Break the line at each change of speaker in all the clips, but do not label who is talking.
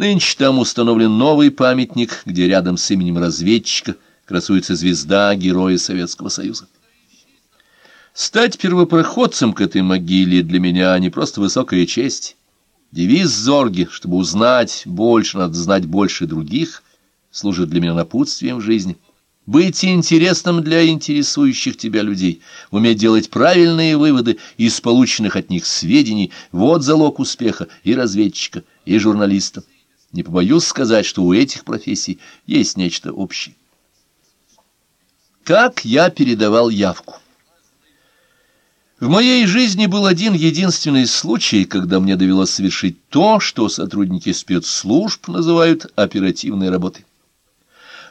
Нынче там установлен новый памятник, где рядом с именем разведчика красуется звезда Героя Советского Союза. Стать первопроходцем к этой могиле для меня не просто высокая честь. Девиз Зорги, чтобы узнать больше, надо знать больше других, служит для меня напутствием в жизни. Быть интересным для интересующих тебя людей, уметь делать правильные выводы из полученных от них сведений — вот залог успеха и разведчика, и журналиста. Не побоюсь сказать, что у этих профессий есть нечто общее. Как я передавал явку? В моей жизни был один единственный случай, когда мне довелось совершить то, что сотрудники спецслужб называют оперативной работой.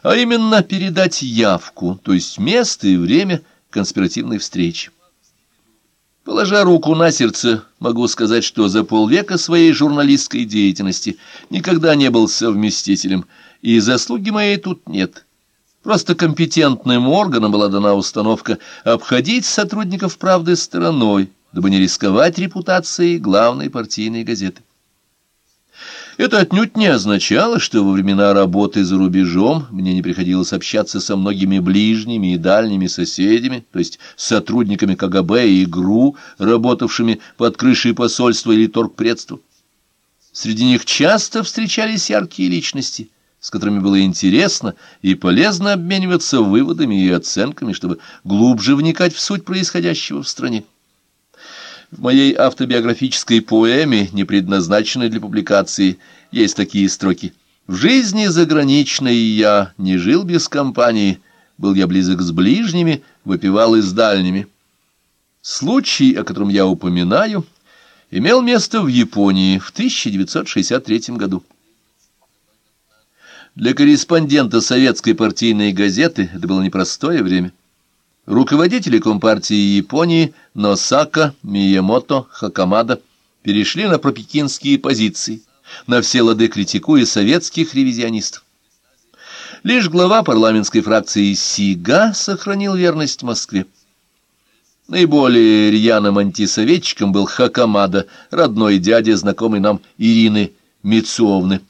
А именно передать явку, то есть место и время конспиративной встречи. Положа руку на сердце, могу сказать, что за полвека своей журналистской деятельности никогда не был совместителем, и заслуги моей тут нет. Просто компетентным органам была дана установка обходить сотрудников правды стороной, дабы не рисковать репутацией главной партийной газеты. Это отнюдь не означало, что во времена работы за рубежом мне не приходилось общаться со многими ближними и дальними соседями, то есть сотрудниками КГБ и ГРУ, работавшими под крышей посольства или торгпредства. Среди них часто встречались яркие личности, с которыми было интересно и полезно обмениваться выводами и оценками, чтобы глубже вникать в суть происходящего в стране. В моей автобиографической поэме, не предназначенной для публикации, есть такие строки. «В жизни заграничной я не жил без компании, был я близок с ближними, выпивал и с дальними». Случай, о котором я упоминаю, имел место в Японии в 1963 году. Для корреспондента советской партийной газеты это было непростое время. Руководители Компартии Японии Носака, Миямото, Хакамада перешли на пропекинские позиции, на все лады критикуя советских ревизионистов. Лишь глава парламентской фракции Сига сохранил верность Москве. Наиболее рьяным антисоветчиком был Хакамада, родной дядя, знакомый нам Ирины Мицуовны.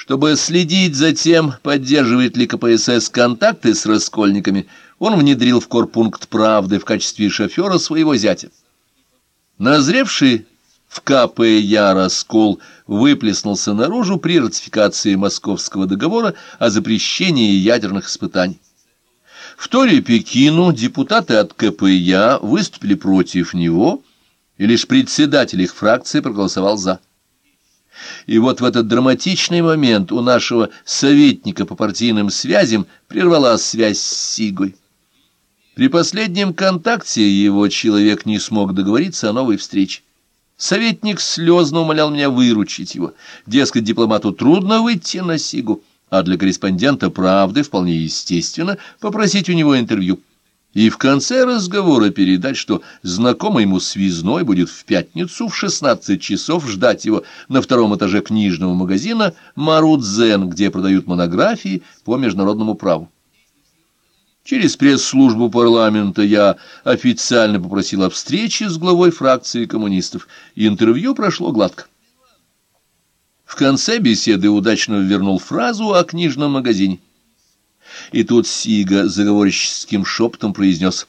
Чтобы следить за тем, поддерживает ли КПСС контакты с раскольниками, он внедрил в корпункт правды в качестве шофера своего зятя. Назревший в КПЯ раскол выплеснулся наружу при ратификации Московского договора о запрещении ядерных испытаний. В Торе Пекину депутаты от КПЯ выступили против него, и лишь председатель их фракции проголосовал «за». И вот в этот драматичный момент у нашего советника по партийным связям прервалась связь с Сигой. При последнем контакте его человек не смог договориться о новой встрече. Советник слезно умолял меня выручить его. Дескать, дипломату трудно выйти на Сигу, а для корреспондента «Правды» вполне естественно попросить у него интервью. И в конце разговора передать, что знакомый ему связной будет в пятницу в 16 часов ждать его на втором этаже книжного магазина «Марудзен», где продают монографии по международному праву. Через пресс-службу парламента я официально попросил о встрече с главой фракции коммунистов. Интервью прошло гладко. В конце беседы удачно вернул фразу о книжном магазине. И тут Сига заговорческим шепотом произнес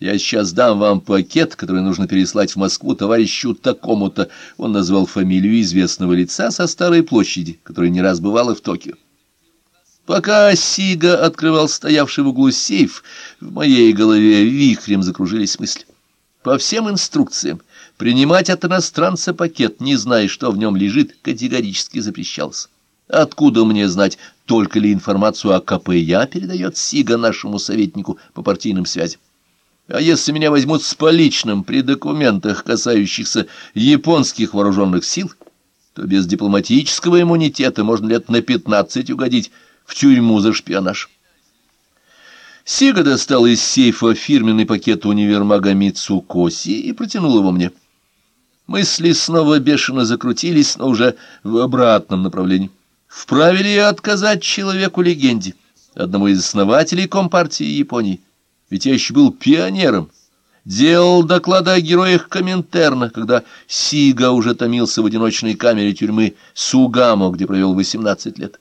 «Я сейчас дам вам пакет, который нужно переслать в Москву товарищу такому-то». Он назвал фамилию известного лица со Старой площади, который не раз бывал и в Токио. Пока Сига открывал стоявший в углу сейф, в моей голове вихрем закружились мысли. По всем инструкциям принимать от иностранца пакет, не зная, что в нем лежит, категорически запрещалось. Откуда мне знать, только ли информацию о КПЯ передает Сига нашему советнику по партийным связям? А если меня возьмут с поличным при документах, касающихся японских вооруженных сил, то без дипломатического иммунитета можно лет на пятнадцать угодить в тюрьму за шпионаж. Сига достал из сейфа фирменный пакет универмага Мицукоси и протянул его мне. Мысли снова бешено закрутились, но уже в обратном направлении. Вправе ли отказать человеку-легенде, одному из основателей Компартии Японии? Ведь я еще был пионером, делал доклады о героях Коминтерна, когда Сига уже томился в одиночной камере тюрьмы Сугамо, где провел 18 лет.